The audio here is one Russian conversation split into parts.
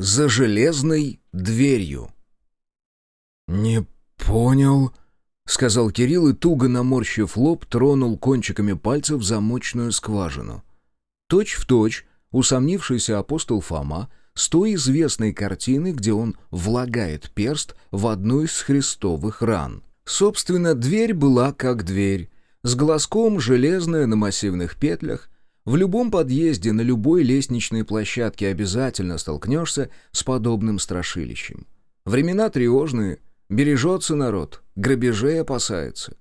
за железной дверью. «Не понял», — сказал Кирилл и, туго наморщив лоб, тронул кончиками пальцев замочную скважину. Точь в точь усомнившийся апостол Фома с той известной картины, где он влагает перст в одну из христовых ран. Собственно, дверь была как дверь, с глазком железная на массивных петлях, в любом подъезде, на любой лестничной площадке обязательно столкнешься с подобным страшилищем. Времена тревожные, бережется народ, грабежей опасается.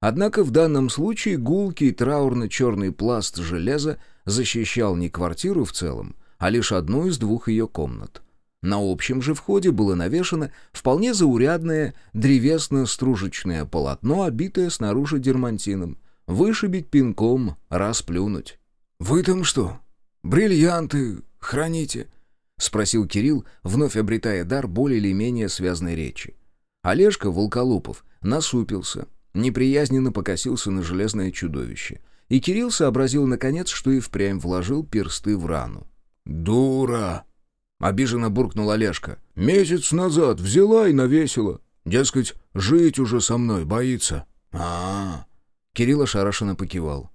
Однако в данном случае гулкий траурно-черный пласт железа защищал не квартиру в целом, а лишь одну из двух ее комнат. На общем же входе было навешано вполне заурядное древесно-стружечное полотно, обитое снаружи дермантином. Вышибить пинком, расплюнуть. «Вы там что, бриллианты храните?» — спросил Кирилл, вновь обретая дар более или менее связной речи. Олежка Волколупов насупился, неприязненно покосился на железное чудовище. И Кирилл сообразил, наконец, что и впрямь вложил персты в рану. «Дура!» — обиженно буркнул Олежка. «Месяц назад взяла и навесила. Дескать, жить уже со мной боится». А, -а, а Кирилл ошарашенно покивал.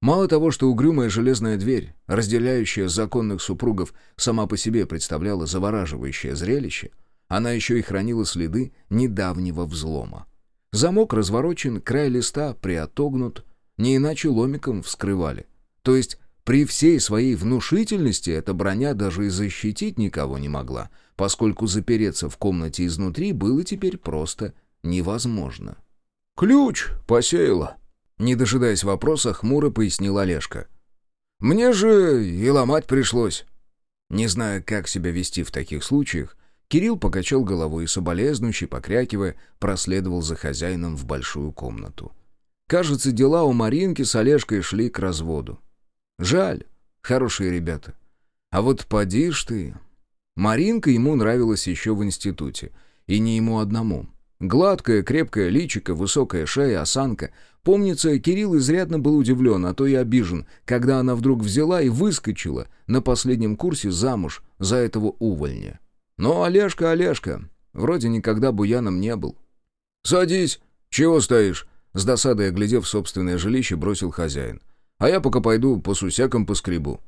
Мало того, что угрюмая железная дверь, разделяющая законных супругов, сама по себе представляла завораживающее зрелище, она еще и хранила следы недавнего взлома. Замок разворочен, край листа приотогнут, не иначе ломиком вскрывали. То есть при всей своей внушительности эта броня даже и защитить никого не могла, поскольку запереться в комнате изнутри было теперь просто невозможно. «Ключ посеяла», не дожидаясь вопроса, хмуро пояснил Олежка. «Мне же и ломать пришлось». Не зная, как себя вести в таких случаях, Кирилл покачал головой и, соболезнующий, покрякивая, проследовал за хозяином в большую комнату. Кажется, дела у Маринки с Олежкой шли к разводу. Жаль, хорошие ребята. А вот поди ж ты... Маринка ему нравилась еще в институте. И не ему одному. Гладкая, крепкая личико, высокая шея, осанка. Помнится, Кирилл изрядно был удивлен, а то и обижен, когда она вдруг взяла и выскочила на последнем курсе замуж за этого увольня. Но Олежка, Олежка, вроде никогда буяном не был. «Садись! Чего стоишь?» С досадой оглядев собственное жилище, бросил хозяин. «А я пока пойду по сусякам поскребу».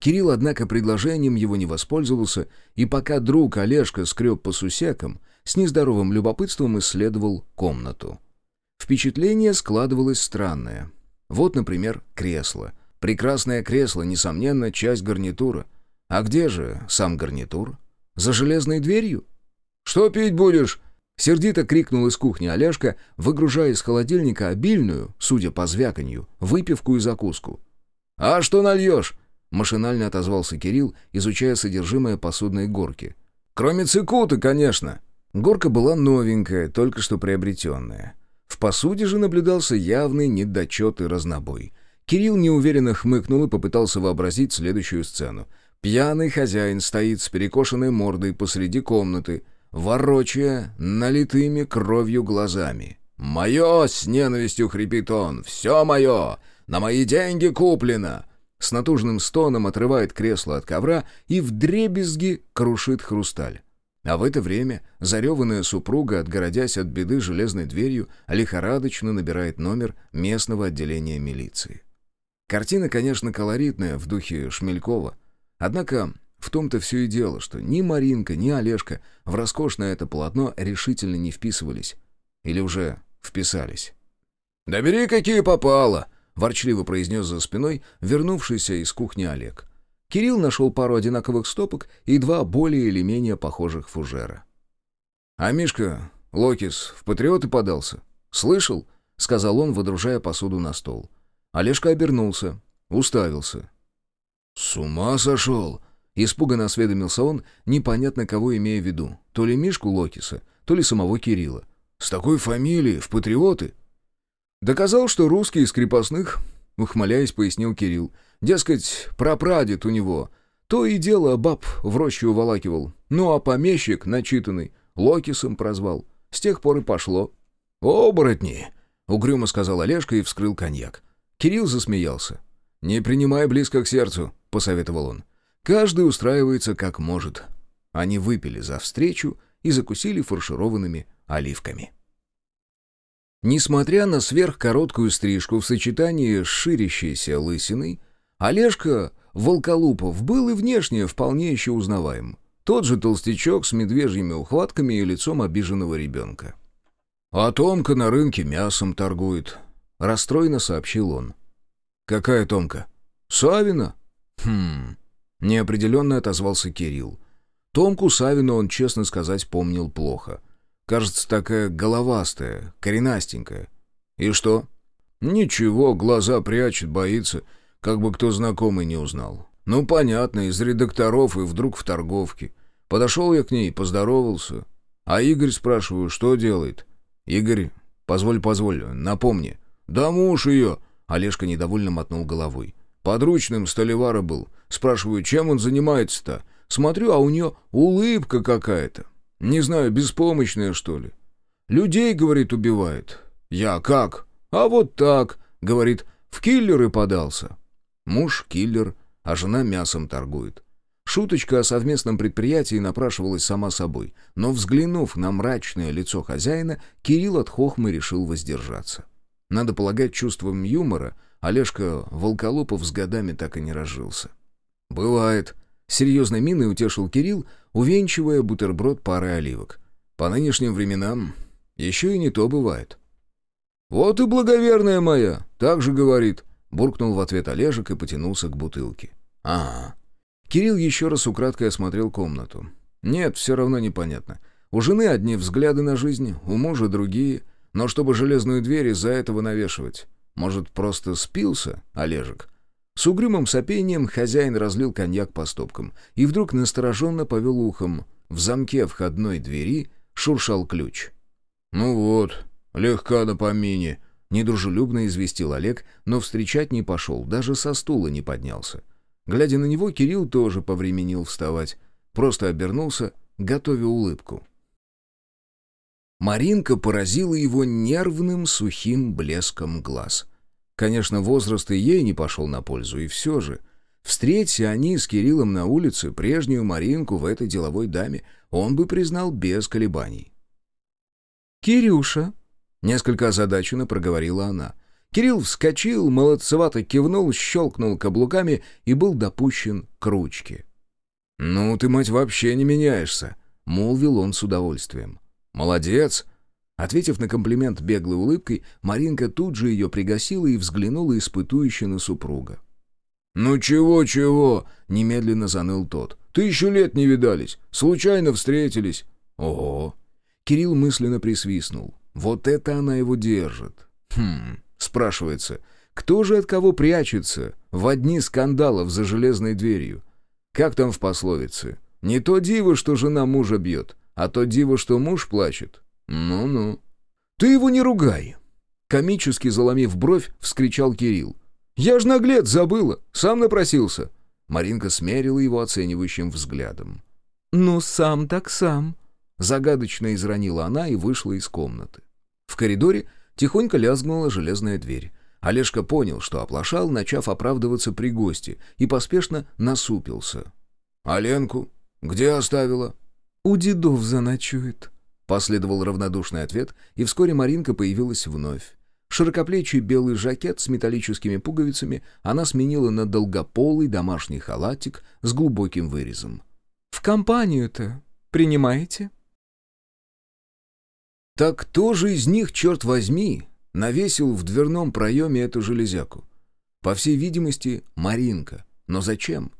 Кирилл, однако, предложением его не воспользовался, и пока друг Олежка скреб по сусекам, с нездоровым любопытством исследовал комнату. Впечатление складывалось странное. Вот, например, кресло. Прекрасное кресло, несомненно, часть гарнитура. А где же сам гарнитур? За железной дверью? «Что пить будешь?» Сердито крикнул из кухни Олежка, выгружая из холодильника обильную, судя по звяканью, выпивку и закуску. «А что нальешь?» Машинально отозвался Кирилл, изучая содержимое посудной горки. «Кроме цикуты, конечно». Горка была новенькая, только что приобретенная. В посуде же наблюдался явный недочет и разнобой. Кирилл неуверенно хмыкнул и попытался вообразить следующую сцену. Пьяный хозяин стоит с перекошенной мордой посреди комнаты, ворочая налитыми кровью глазами. «Мое!» — с ненавистью хрипит он. «Все мое! На мои деньги куплено!» С натужным стоном отрывает кресло от ковра и вдребезги крушит хрусталь. А в это время зареванная супруга, отгородясь от беды железной дверью, лихорадочно набирает номер местного отделения милиции. Картина, конечно, колоритная, в духе Шмелькова. Однако в том-то все и дело, что ни Маринка, ни Олежка в роскошное это полотно решительно не вписывались. Или уже вписались. «Да бери, какие попало!» — ворчливо произнес за спиной вернувшийся из кухни Олег. Кирилл нашел пару одинаковых стопок и два более или менее похожих фужера. «А Мишка, Локис, в патриоты подался? Слышал?» — сказал он, выдружая посуду на стол. Олежка обернулся, уставился. «С ума сошел!» — испуганно осведомился он, непонятно кого имея в виду. То ли Мишку Локиса, то ли самого Кирилла. «С такой фамилией, в патриоты?» «Доказал, что русский из крепостных», — ухмыляясь, пояснил Кирилл. Дескать, прапрадед у него. То и дело баб в рощу уволакивал. Ну а помещик, начитанный, Локисом прозвал. С тех пор и пошло. «Оборотни!» — угрюмо сказал Олежка и вскрыл коньяк. Кирилл засмеялся. «Не принимай близко к сердцу», — посоветовал он. «Каждый устраивается как может». Они выпили за встречу и закусили фаршированными оливками. Несмотря на сверхкороткую стрижку в сочетании с ширящейся лысиной, Олежка Волколупов был и внешне вполне еще узнаваем. Тот же толстячок с медвежьими ухватками и лицом обиженного ребенка. «А Томка на рынке мясом торгует», — расстроенно сообщил он. «Какая Томка?» «Савина». «Хм...» — неопределенно отозвался Кирилл. Томку Савину он, честно сказать, помнил плохо. Кажется, такая головастая, коренастенькая. «И что?» «Ничего, глаза прячет, боится, как бы кто знакомый не узнал. Ну, понятно, из редакторов и вдруг в торговке. Подошел я к ней, поздоровался. А Игорь, спрашиваю, что делает?» «Игорь, позволь, позволь, напомни». «Да муж ее!» Олежка недовольно мотнул головой. «Подручным столевара был. Спрашиваю, чем он занимается-то? Смотрю, а у нее улыбка какая-то. Не знаю, беспомощная, что ли. Людей, говорит, убивает. Я как? А вот так, говорит, в киллеры подался. Муж киллер, а жена мясом торгует. Шуточка о совместном предприятии напрашивалась сама собой, но, взглянув на мрачное лицо хозяина, Кирилл от хохмы решил воздержаться. Надо полагать, чувством юмора Олежка Волколопов с годами так и не разжился. «Бывает», — серьезной миной утешил Кирилл, увенчивая бутерброд парой оливок. «По нынешним временам еще и не то бывает». «Вот и благоверная моя, так же говорит», — буркнул в ответ Олежек и потянулся к бутылке. «Ага». Кирилл еще раз украдкой осмотрел комнату. «Нет, все равно непонятно. У жены одни взгляды на жизнь, у мужа другие, но чтобы железную дверь из-за этого навешивать. Может, просто спился, Олежек?» С угрюмым сопением хозяин разлил коньяк по стопкам и вдруг настороженно повел ухом. В замке входной двери шуршал ключ. «Ну вот, легка на помине», — недружелюбно известил Олег, но встречать не пошел, даже со стула не поднялся. Глядя на него, Кирилл тоже повременил вставать, просто обернулся, готовя улыбку. Маринка поразила его нервным сухим блеском глаз — Конечно, возраст и ей не пошел на пользу, и все же. Встреться они с Кириллом на улице, прежнюю Маринку в этой деловой даме, он бы признал без колебаний. «Кирюша», — несколько озадаченно проговорила она. Кирилл вскочил, молодцевато кивнул, щелкнул каблуками и был допущен к ручке. «Ну, ты, мать, вообще не меняешься», — молвил он с удовольствием. «Молодец», Ответив на комплимент беглой улыбкой, Маринка тут же ее пригасила и взглянула испытующе на супруга. «Ну чего-чего?» — немедленно заныл тот. «Тысячу лет не видались. Случайно встретились». «Ого!» Кирилл мысленно присвистнул. «Вот это она его держит». «Хм...» — спрашивается. «Кто же от кого прячется в одни скандалов за железной дверью? Как там в пословице? Не то диво, что жена мужа бьет, а то диво, что муж плачет. «Ну-ну». «Ты его не ругай!» Комически заломив бровь, вскричал Кирилл. «Я ж наглец, забыла, сам напросился». Маринка смерила его оценивающим взглядом. «Ну, сам так сам», — загадочно изранила она и вышла из комнаты. В коридоре тихонько лязгнула железная дверь. Олежка понял, что оплошал, начав оправдываться при гости, и поспешно насупился. «А Ленку? Где оставила?» «У дедов заночует», Последовал равнодушный ответ, и вскоре Маринка появилась вновь. Широкоплечий белый жакет с металлическими пуговицами она сменила на долгополый домашний халатик с глубоким вырезом. «В компанию-то принимаете?» Так кто же из них, черт возьми, навесил в дверном проеме эту железяку? По всей видимости, Маринка. Но зачем?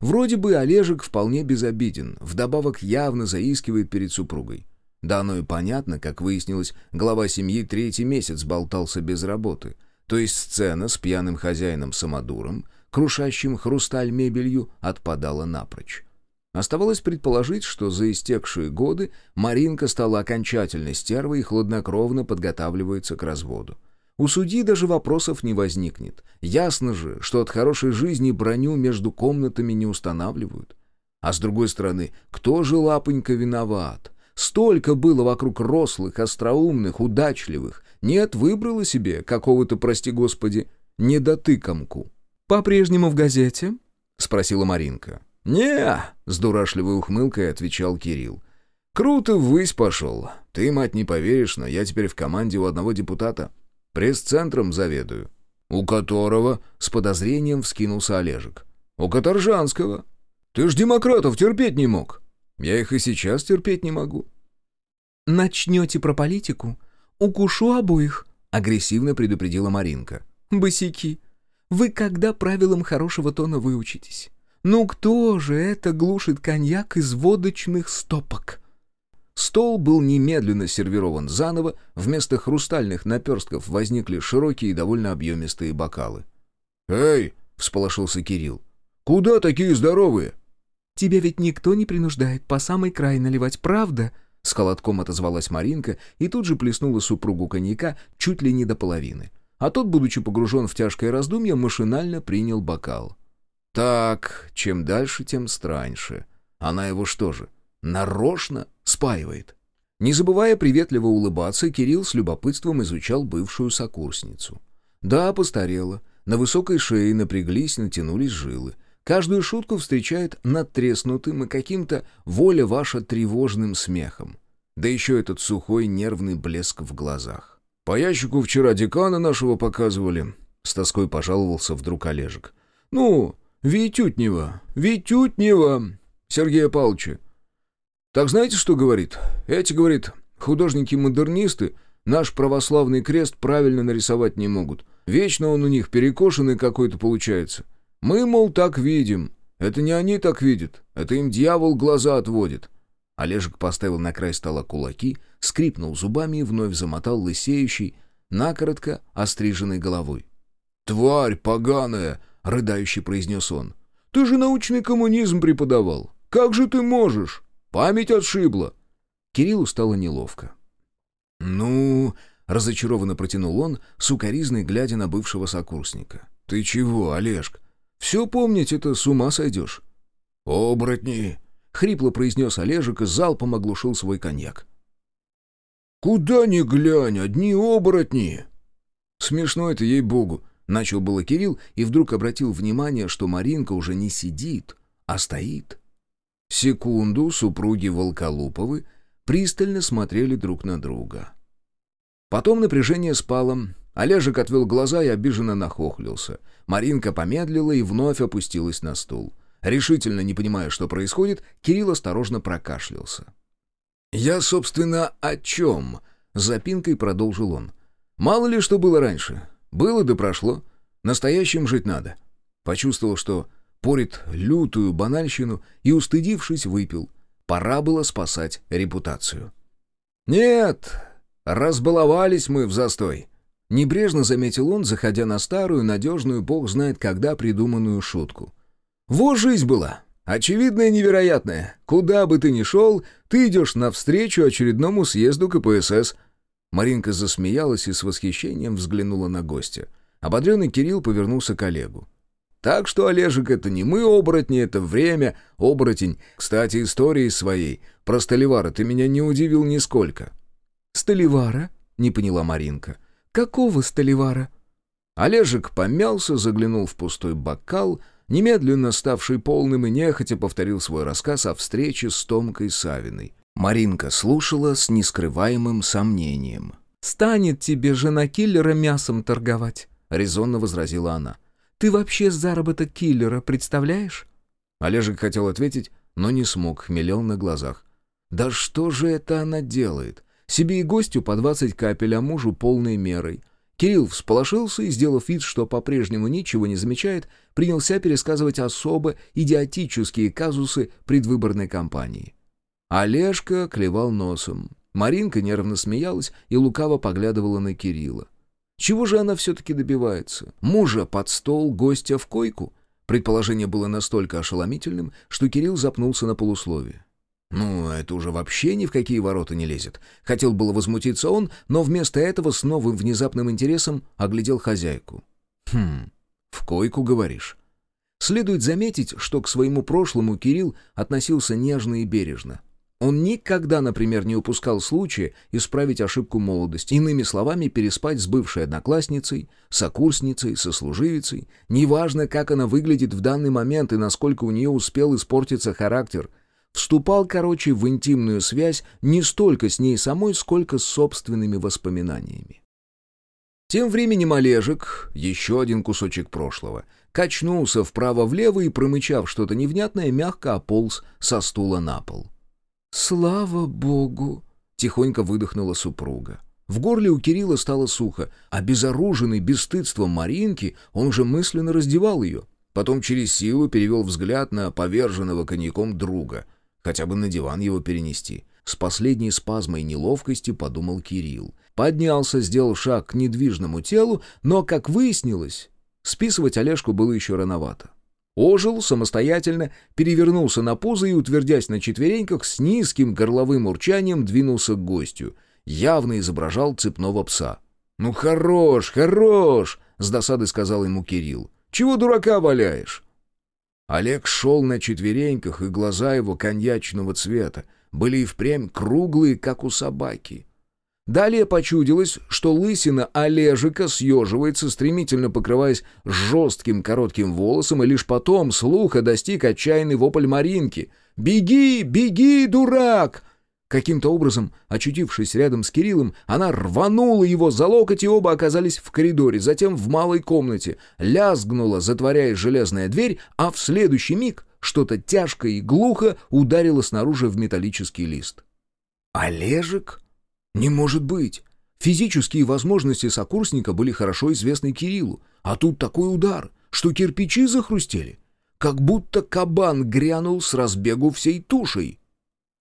Вроде бы Олежек вполне безобиден, вдобавок явно заискивает перед супругой. Да оно и понятно, как выяснилось, глава семьи третий месяц болтался без работы. То есть сцена с пьяным хозяином-самодуром, крушащим хрусталь мебелью, отпадала напрочь. Оставалось предположить, что за истекшие годы Маринка стала окончательной стервой и хладнокровно подготавливается к разводу. У судьи даже вопросов не возникнет. Ясно же, что от хорошей жизни броню между комнатами не устанавливают. А с другой стороны, кто же лапонька виноват? Столько было вокруг рослых, остроумных, удачливых. Нет, выбрала себе какого-то, прости господи, недотыкомку. «По-прежнему в газете?» — спросила Маринка. «Не», — с дурашливой ухмылкой отвечал Кирилл. «Круто ввысь пошел. Ты, мать, не поверишь, но я теперь в команде у одного депутата. Пресс-центром заведую». «У которого?» — с подозрением вскинулся Олежек. «У Каторжанского. Ты ж демократов терпеть не мог». «Я их и сейчас терпеть не могу». «Начнете про политику? Укушу обоих», — агрессивно предупредила Маринка. «Босяки, вы когда правилам хорошего тона выучитесь? Ну кто же это глушит коньяк из водочных стопок?» Стол был немедленно сервирован заново, вместо хрустальных наперстков возникли широкие и довольно объемистые бокалы. «Эй!» — всполошился Кирилл. «Куда такие здоровые?» «Тебя ведь никто не принуждает по самый край наливать, правда?» С холодком отозвалась Маринка и тут же плеснула супругу коньяка чуть ли не до половины. А тот, будучи погружен в тяжкое раздумье, машинально принял бокал. «Так, чем дальше, тем страньше. Она его что же, нарочно спаивает?» Не забывая приветливо улыбаться, Кирилл с любопытством изучал бывшую сокурсницу. Да, постарела. На высокой шее напряглись, натянулись жилы. Каждую шутку встречает надтреснутым и каким-то воля ваша тревожным смехом. Да еще этот сухой нервный блеск в глазах. «По ящику вчера декана нашего показывали», — с тоской пожаловался вдруг Олежек. «Ну, Витютнева, Витютнева, Сергея Павловича. Так знаете, что говорит? Эти, говорит, художники-модернисты наш православный крест правильно нарисовать не могут. Вечно он у них перекошенный какой-то получается. Мы, мол, так видим. Это не они так видят. Это им дьявол глаза отводит». Олежек поставил на край стола кулаки, скрипнул зубами и вновь замотал лысеющий, накоротко остриженной головой. «Тварь поганая!» — рыдающий произнес он. «Ты же научный коммунизм преподавал. Как же ты можешь? Память отшибла!» Кириллу стало неловко. «Ну...» — разочарованно протянул он, сукоризной глядя на бывшего сокурсника. «Ты чего, Олежк? Все помнить это с ума сойдешь». «Оборотни!» — хрипло произнес Олежек и залпом оглушил свой коньяк. «Куда ни глянь, одни оборотни!» «Смешно это, ей-богу!» — начал было Кирилл и вдруг обратил внимание, что Маринка уже не сидит, а стоит. Секунду супруги Волколуповы пристально смотрели друг на друга. Потом напряжение спало, Олежек отвел глаза и обиженно нахохлился. Маринка помедлила и вновь опустилась на стул. Решительно не понимая, что происходит, Кирилл осторожно прокашлялся. «Я, собственно, о чем?» — запинкой продолжил он. «Мало ли что было раньше. Было да прошло. Настоящим жить надо». Почувствовал, что порит лютую банальщину и, устыдившись, выпил. Пора было спасать репутацию. «Нет, разбаловались мы в застой», Небрежно заметил он, заходя на старую, надежную, бог знает когда придуманную шутку. «Вот жизнь была. Очевидная невероятная. Куда бы ты ни шел, ты идешь навстречу очередному съезду КПСС». Маринка засмеялась и с восхищением взглянула на гостя. Ободренный Кирилл повернулся к Олегу. «Так что, Олежек, это не мы оборотни, это время, оборотень. Кстати, историей своей. Про Столивара ты меня не удивил нисколько». «Столивара?» — не поняла Маринка. «Какого Столивара?» Олежек помялся, заглянул в пустой бокал, немедленно ставший полным и нехотя повторил свой рассказ о встрече с Томкой Савиной. Маринка слушала с нескрываемым сомнением. «Станет тебе жена киллера мясом торговать», — резонно возразила она. «Ты вообще заработок киллера представляешь?» Олежек хотел ответить, но не смог, хмелел на глазах. «Да что же это она делает? Себе и гостю по 20 капель, а мужу полной мерой. Кирилл всполошился и, сделав вид, что по-прежнему ничего не замечает, принялся пересказывать особо идиотические казусы предвыборной кампании. Олежка клевал носом. Маринка нервно смеялась и лукаво поглядывала на Кирилла. Чего же она все-таки добивается? Мужа под стол, гостя в койку? Предположение было настолько ошеломительным, что Кирилл запнулся на полусловие. Ну, это уже вообще ни в какие ворота не лезет. Хотел было возмутиться он, но вместо этого с новым внезапным интересом оглядел хозяйку. «Хм, в койку, говоришь?» Следует заметить, что к своему прошлому Кирилл относился нежно и бережно. Он никогда, например, не упускал случая исправить ошибку молодости, иными словами, переспать с бывшей одноклассницей, сокурсницей, сослуживицей. Неважно, как она выглядит в данный момент и насколько у нее успел испортиться характер. Вступал, короче, в интимную связь не столько с ней самой, сколько с собственными воспоминаниями. Тем временем Олежек, еще один кусочек прошлого, качнулся вправо-влево и, промычав что-то невнятное, мягко ополз со стула на пол. «Слава богу!» — тихонько выдохнула супруга. В горле у Кирилла стало сухо, а безоруженный бесстыдством Маринки он уже мысленно раздевал ее. Потом через силу перевел взгляд на поверженного коньяком друга. Хотя бы на диван его перенести. С последней спазмой неловкости подумал Кирилл. Поднялся, сделал шаг к недвижному телу, но, как выяснилось, списывать Олежку было еще рановато. Ожил самостоятельно, перевернулся на пузо и, утвердясь на четвереньках, с низким горловым урчанием двинулся к гостю. Явно изображал цепного пса. «Ну хорош, хорош!» — с досады сказал ему Кирилл. «Чего дурака валяешь?» Олег шел на четвереньках, и глаза его коньячного цвета были и впрямь круглые, как у собаки. Далее почудилось, что лысина Олежика съеживается, стремительно покрываясь жестким коротким волосом, и лишь потом слуха достиг отчаянный вопль Маринки. «Беги, беги, дурак!» Каким-то образом, очутившись рядом с Кириллом, она рванула его за локоть, и оба оказались в коридоре, затем в малой комнате. Лязгнула, затворяясь железная дверь, а в следующий миг что-то тяжко и глухо ударило снаружи в металлический лист. «Олежек?» Не может быть! Физические возможности сокурсника были хорошо известны Кириллу, а тут такой удар, что кирпичи захрустели, как будто кабан грянул с разбегу всей тушей.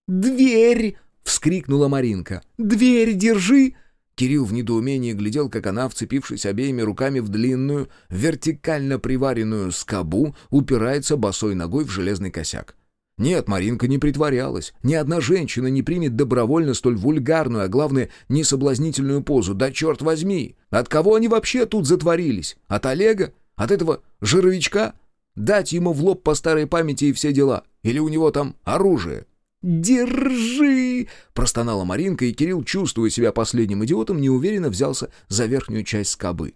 «Дверь!» — вскрикнула Маринка. «Дверь держи!» Кирилл в недоумении глядел, как она, вцепившись обеими руками в длинную, вертикально приваренную скобу, упирается босой ногой в железный косяк. Нет, Маринка не притворялась. Ни одна женщина не примет добровольно столь вульгарную, а главное, несоблазнительную позу. Да черт возьми! От кого они вообще тут затворились? От Олега? От этого жировичка? Дать ему в лоб по старой памяти и все дела? Или у него там оружие? «Держи!» — простонала Маринка, и Кирилл, чувствуя себя последним идиотом, неуверенно взялся за верхнюю часть скобы.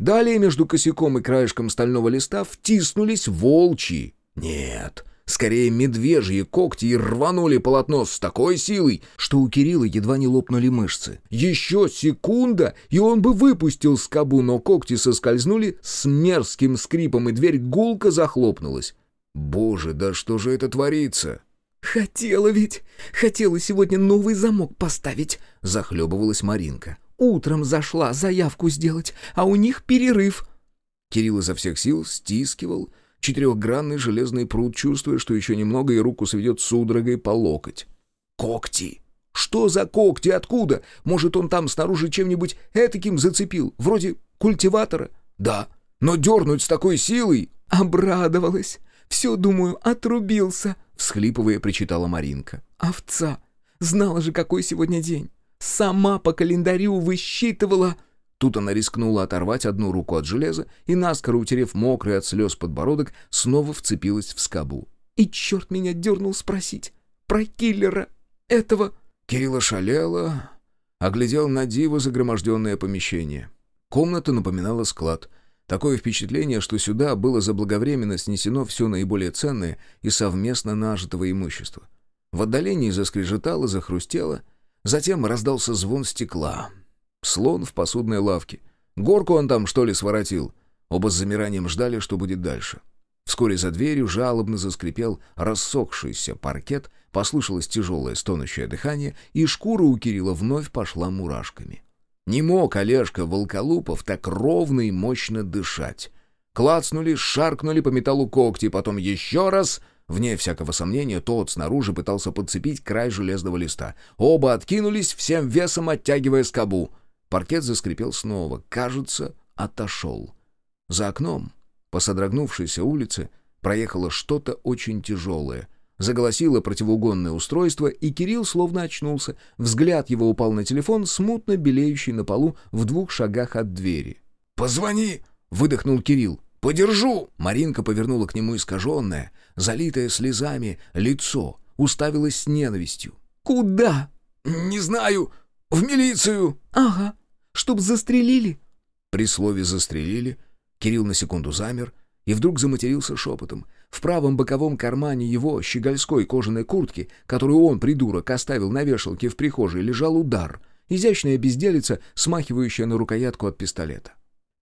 Далее между косяком и краешком стального листа втиснулись волчьи. Нет, скорее медвежьи когти и рванули полотно с такой силой, что у Кирилла едва не лопнули мышцы. Еще секунда, и он бы выпустил скобу, но когти соскользнули с мерзким скрипом, и дверь гулко захлопнулась. «Боже, да что же это творится?» «Хотела ведь! Хотела сегодня новый замок поставить!» — захлебывалась Маринка. «Утром зашла заявку сделать, а у них перерыв!» Кирилл изо всех сил стискивал четырехгранный железный пруд, чувствуя, что еще немного и руку сведет судорогой по локоть. «Когти! Что за когти? Откуда? Может, он там снаружи чем-нибудь этаким зацепил, вроде культиватора? Да, но дернуть с такой силой...» «Обрадовалась! Все, думаю, отрубился!» — всхлипывая, причитала Маринка. «Овца! Знала же, какой сегодня день! Сама по календарю высчитывала...» Тут она рискнула оторвать одну руку от железа и, наскоро утерев мокрый от слез подбородок, снова вцепилась в скобу. «И черт меня дернул спросить! Про киллера! Этого...» Кирилла шалела, оглядел на диво загроможденное помещение. Комната напоминала склад. Такое впечатление, что сюда было заблаговременно снесено все наиболее ценное и совместно нажитого имущества. В отдалении заскрежетало, захрустело, затем раздался звон стекла — Слон в посудной лавке. Горку он там, что ли, своротил? Оба с замиранием ждали, что будет дальше. Вскоре за дверью жалобно заскрипел рассохшийся паркет, послышалось тяжелое стонущее дыхание, и шкура у Кирилла вновь пошла мурашками. Не мог Олежка Волколупов так ровно и мощно дышать. Клацнули, шаркнули по металлу когти, потом еще раз... Вне всякого сомнения, тот снаружи пытался подцепить край железного листа. Оба откинулись, всем весом оттягивая скобу — Паркет заскрипел снова. Кажется, отошел. За окном, по содрогнувшейся улице, проехало что-то очень тяжелое. Заголосило противоугонное устройство, и Кирилл словно очнулся. Взгляд его упал на телефон, смутно белеющий на полу в двух шагах от двери. «Позвони!» — выдохнул Кирилл. «Подержу!» Маринка повернула к нему искаженное, залитое слезами, лицо — уставилась с ненавистью. «Куда?» «Не знаю. В милицию». «Ага. Чтоб застрелили». При слове «застрелили» Кирилл на секунду замер и вдруг заматерился шепотом. В правом боковом кармане его щегольской кожаной куртки, которую он, придурок, оставил на вешалке в прихожей, лежал удар. Изящная безделица, смахивающая на рукоятку от пистолета.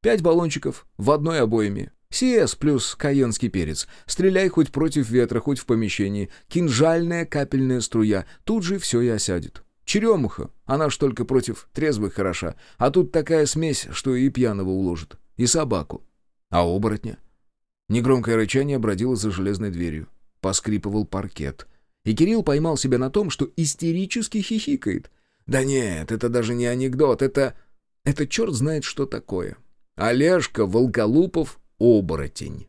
Пять баллончиков в одной обойме. CS плюс каенский перец. Стреляй хоть против ветра, хоть в помещении. Кинжальная капельная струя. Тут же все и осядет. Черемуха. Она ж только против трезвых хороша. А тут такая смесь, что и пьяного уложит. И собаку. А оборотня? Негромкое рычание бродило за железной дверью. Поскрипывал паркет. И Кирилл поймал себя на том, что истерически хихикает. Да нет, это даже не анекдот, это... Это черт знает, что такое. Олежка Волколупов — оборотень.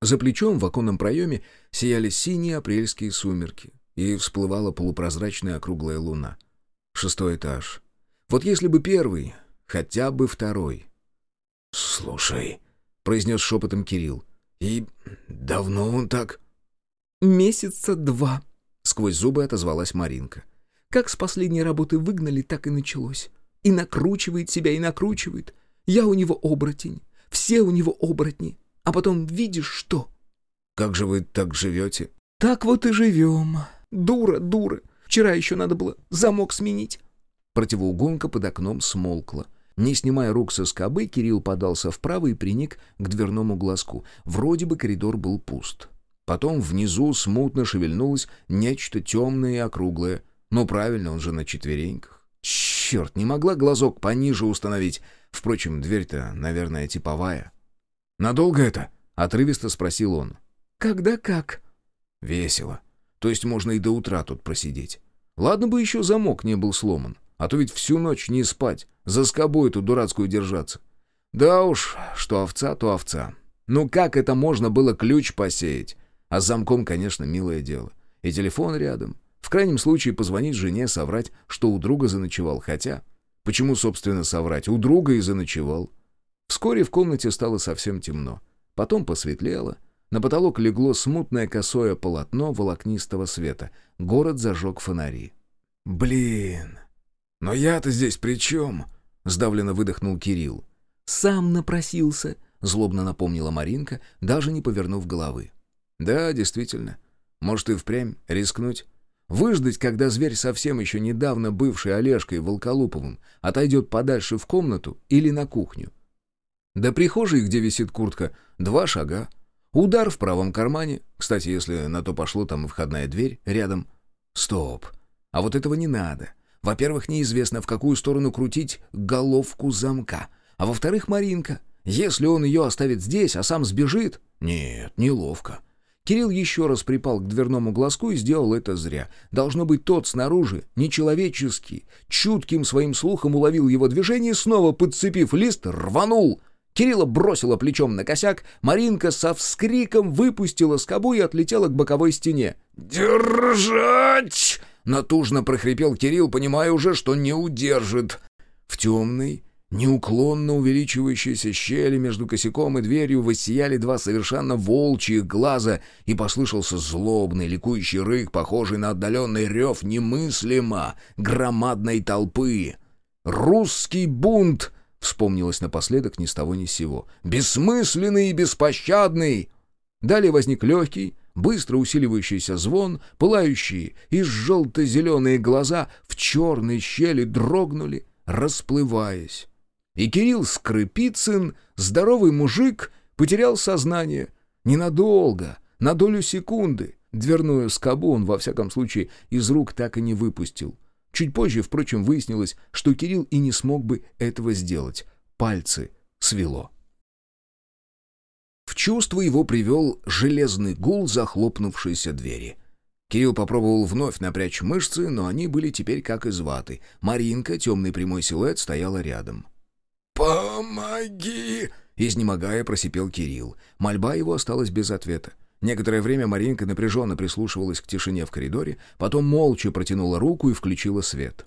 За плечом в оконном проеме сияли синие апрельские сумерки, и всплывала полупрозрачная округлая луна. Шестой этаж. Вот если бы первый, хотя бы второй. «Слушай», — произнес шепотом Кирилл, «И давно он так?» «Месяца два», — сквозь зубы отозвалась Маринка. «Как с последней работы выгнали, так и началось. И накручивает себя, и накручивает. Я у него оборотень, все у него оборотни. А потом видишь что?» «Как же вы так живете?» «Так вот и живем. Дура, дура. Вчера еще надо было замок сменить». Противоугонка под окном смолкла. Не снимая рук со скобы, Кирилл подался вправо и приник к дверному глазку. Вроде бы коридор был пуст. Потом внизу смутно шевельнулось нечто темное и округлое. Ну правильно, он же на четвереньках. Черт, не могла глазок пониже установить. Впрочем, дверь-то, наверное, типовая. «Надолго это?» — отрывисто спросил он. «Когда как?» «Весело. То есть можно и до утра тут просидеть. Ладно бы еще замок не был сломан. А то ведь всю ночь не спать, за скобу эту дурацкую держаться. Да уж, что овца, то овца. Ну как это можно было ключ посеять? А с замком, конечно, милое дело. И телефон рядом. В крайнем случае позвонить жене, соврать, что у друга заночевал. Хотя, почему, собственно, соврать? У друга и заночевал. Вскоре в комнате стало совсем темно. Потом посветлело. На потолок легло смутное косое полотно волокнистого света. Город зажег фонари. «Блин!» «Но я-то здесь при чем?» — сдавленно выдохнул Кирилл. «Сам напросился», — злобно напомнила Маринка, даже не повернув головы. «Да, действительно. Может, и впрямь рискнуть? Выждать, когда зверь, совсем еще недавно бывший Олежкой Волколуповым, отойдет подальше в комнату или на кухню. До прихожей, где висит куртка, два шага. Удар в правом кармане. Кстати, если на то пошло, там и входная дверь рядом. Стоп. А вот этого не надо. Во-первых, неизвестно, в какую сторону крутить головку замка. А во-вторых, Маринка. Если он ее оставит здесь, а сам сбежит... Нет, неловко. Кирилл еще раз припал к дверному глазку и сделал это зря. Должно быть, тот снаружи, нечеловеческий, чутким своим слухом уловил его движение, снова подцепив лист, рванул. Кирилла бросила плечом на косяк, Маринка со вскриком выпустила скобу и отлетела к боковой стене. «Держать!» Натужно прохрипел Кирилл, понимая уже, что не удержит. В темной, неуклонно увеличивающейся щели между косяком и дверью воссияли два совершенно волчьих глаза, и послышался злобный, ликующий рык, похожий на отдаленный рев немыслимо громадной толпы. «Русский бунт!» — вспомнилось напоследок ни с того ни с сего. «Бессмысленный и беспощадный!» Далее возник легкий, быстро усиливающийся звон, пылающие и желто-зеленые глаза в черной щели дрогнули, расплываясь. И Кирилл Скрипицын, здоровый мужик, потерял сознание. Ненадолго, на долю секунды. Дверную скобу он, во всяком случае, из рук так и не выпустил. Чуть позже, впрочем, выяснилось, что Кирилл и не смог бы этого сделать. Пальцы свело. В чувство его привел железный гул захлопнувшейся двери. Кирилл попробовал вновь напрячь мышцы, но они были теперь как из ваты. Маринка, темный прямой силуэт, стояла рядом. «Помоги!» — изнемогая просипел Кирилл. Мольба его осталась без ответа. Некоторое время Маринка напряженно прислушивалась к тишине в коридоре, потом молча протянула руку и включила свет.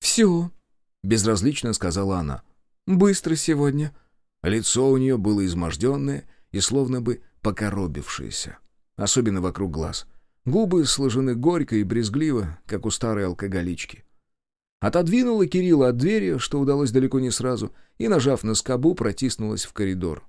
«Все», — безразлично сказала она. «Быстро сегодня». Лицо у нее было изможденное, и словно бы покоробившиеся. Особенно вокруг глаз. Губы сложены горько и брезгливо, как у старой алкоголички. Отодвинула Кирилла от двери, что удалось далеко не сразу, и, нажав на скобу, протиснулась в коридор.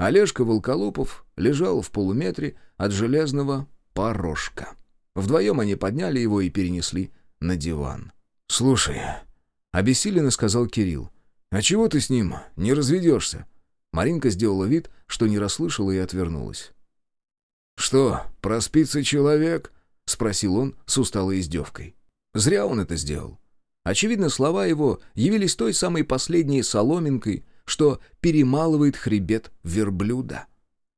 Олежка Волколопов лежал в полуметре от железного порожка. Вдвоем они подняли его и перенесли на диван. «Слушай», — обессиленно сказал Кирилл, — «а чего ты с ним не разведешься?» Маринка сделала вид, что не расслышала и отвернулась. «Что, проспится человек?» — спросил он с усталой издевкой. Зря он это сделал. Очевидно, слова его явились той самой последней соломинкой, что перемалывает хребет верблюда.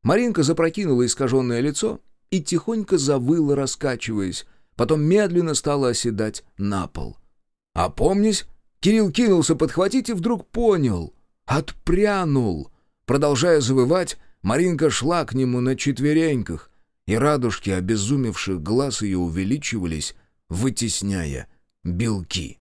Маринка запрокинула искаженное лицо и тихонько завыла, раскачиваясь, потом медленно стала оседать на пол. А помнись, Кирилл кинулся подхватить и вдруг понял, отпрянул. Продолжая завывать, Маринка шла к нему на четвереньках, и радужки обезумевших глаз ее увеличивались, вытесняя белки.